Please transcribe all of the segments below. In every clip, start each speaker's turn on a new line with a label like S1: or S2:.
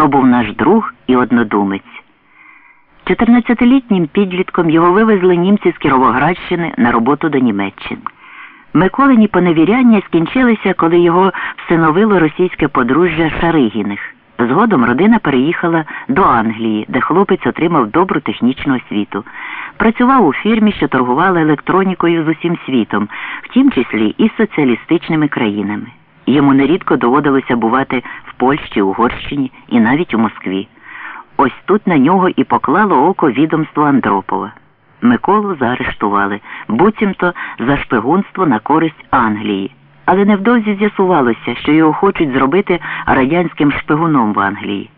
S1: То був наш друг і однодумець. 14-літнім підлітком його вивезли німці з Кіровоградщини на роботу до Німеччини. Миколині поневіряння скінчилися, коли його всиновило російське подружжя Шаригіних. Згодом родина переїхала до Англії, де хлопець отримав добру технічну освіту. Працював у фірмі, що торгувала електронікою з усім світом, в тім числі і з соціалістичними країнами. Йому нерідко доводилося бувати в Польщі, Угорщині і навіть у Москві. Ось тут на нього і поклало око відомство Андропова. Миколу заарештували, буцімто за шпигунство на користь Англії. Але невдовзі з'ясувалося, що його хочуть зробити радянським шпигуном в Англії.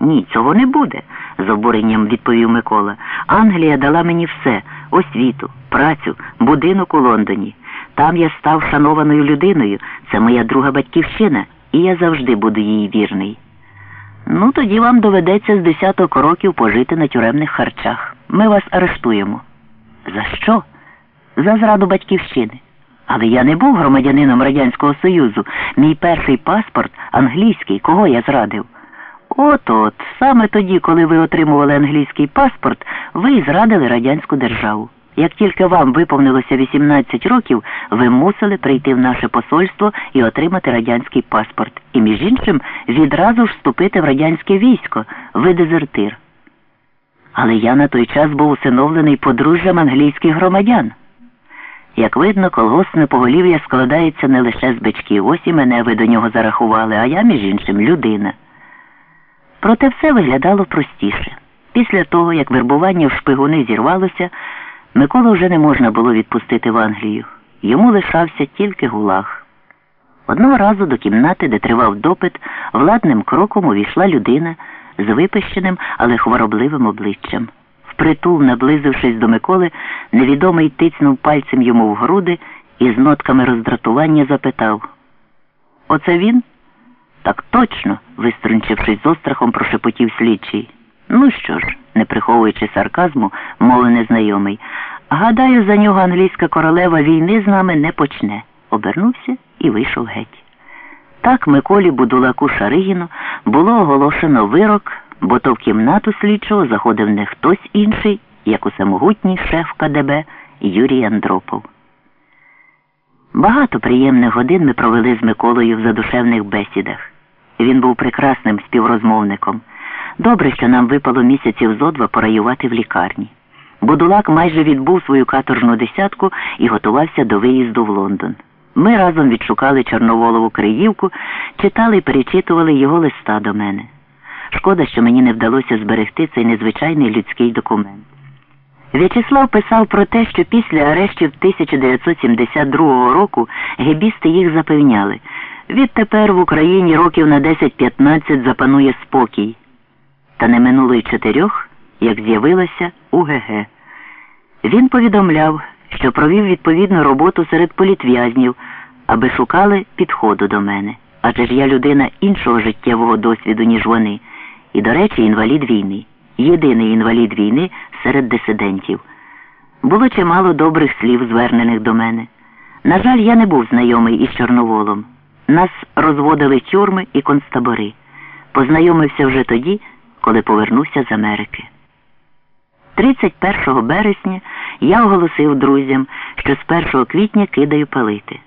S1: Ні, цього не буде, з обуренням відповів Микола. Англія дала мені все освіту, працю, будинок у Лондоні. Там я став шанованою людиною, це моя друга батьківщина, і я завжди буду їй вірний. Ну, тоді вам доведеться з десяток років пожити на тюремних харчах. Ми вас арештуємо. За що? За зраду батьківщини. Але я не був громадянином Радянського Союзу. Мій перший паспорт англійський, кого я зрадив. От от, саме тоді, коли ви отримували англійський паспорт, ви зрадили радянську державу. Як тільки вам виповнилося 18 років, ви мусили прийти в наше посольство і отримати радянський паспорт. І, між іншим, відразу ж вступити в радянське військо, ви дезертир. Але я на той час був усиновлений подружжям англійських громадян. Як видно, колгоспне поголів'я складається не лише з бичків, ось і мене ви до нього зарахували, а я, між іншим, людина. Проте все виглядало простіше. Після того, як вербування в шпигуни зірвалося, Миколу вже не можна було відпустити в Англію. Йому лишався тільки гулаг. Одного разу до кімнати, де тривав допит, владним кроком увійшла людина з випищеним, але хворобливим обличчям. Впритул, наблизившись до Миколи, невідомий тицнув пальцем йому в груди і з нотками роздратування запитав Оце він? Так точно, виструнчившись з острахом, прошепотів слідчий. Ну що ж, не приховуючи сарказму, мовив незнайомий. Гадаю, за нього англійська королева війни з нами не почне. Обернувся і вийшов геть. Так Миколі Будулаку Шаригіну було оголошено вирок, бо то в кімнату слідчого заходив не хтось інший, як усемогутній шеф КДБ Юрій Андропов. Багато приємних годин ми провели з Миколою в задушевних бесідах. Він був прекрасним співрозмовником. Добре, що нам випало місяців зо два пораювати в лікарні. Будулак майже відбув свою каторжну десятку і готувався до виїзду в Лондон. Ми разом відшукали Чорноволову Криївку, читали і перечитували його листа до мене. Шкода, що мені не вдалося зберегти цей незвичайний людський документ. В'ячеслав писав про те, що після арештів 1972 року гебісти їх запевняли. Відтепер в Україні років на 10-15 запанує спокій. Та не минуло й чотирьох, як з'явилася УГГ. Він повідомляв, що провів відповідну роботу серед політв'язнів, аби шукали підходу до мене. Адже ж я людина іншого життєвого досвіду, ніж вони, і, до речі, інвалід війни, єдиний інвалід війни серед дисидентів. Було чимало добрих слів, звернених до мене. На жаль, я не був знайомий із Чорноволом. Нас розводили тюрми і концтабори. Познайомився вже тоді, коли повернувся з Америки. 31 березня я оголосив друзям, що з 1 квітня кидаю палити.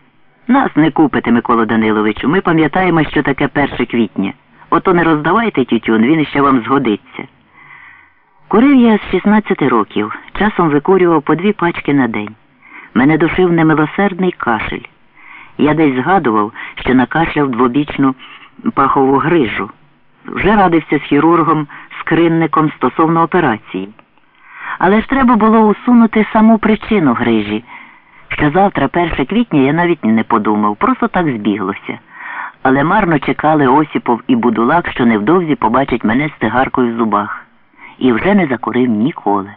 S1: Нас не купите, Микола Даниловичу. Ми пам'ятаємо, що таке 1 квітня. Ото не роздавайте тютюн, він ще вам згодиться. Курив я з 16 років, часом викурював по дві пачки на день. Мене душив немилосердний кашель. Я десь згадував, що накашляв двобічну пахову грижу. Вже радився з хірургом, скринником стосовно операції. Але ж треба було усунути саму причину грижі. Що завтра, 1 квітня, я навіть не подумав, просто так збіглося. Але марно чекали Осіпов і Будулак, що невдовзі побачать мене з цигаркою в зубах. І вже не закурив ніколи.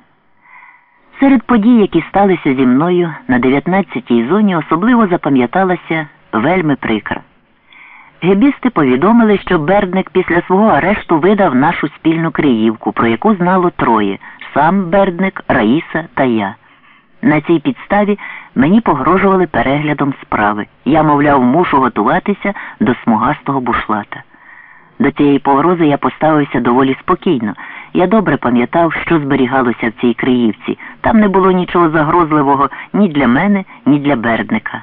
S1: Серед подій, які сталися зі мною на 19-й зоні, особливо запам'яталася вельми прикра. Гебісти повідомили, що Бердник після свого арешту видав нашу спільну криївку, про яку знало троє сам Бердник, Раїса та я. На цій підставі мені погрожували переглядом справи. Я, мовляв, мушу готуватися до смугастого бушлата. До цієї погрози я поставився доволі спокійно. Я добре пам'ятав, що зберігалося в цій Криївці. Там не було нічого загрозливого ні для мене, ні для Бердника.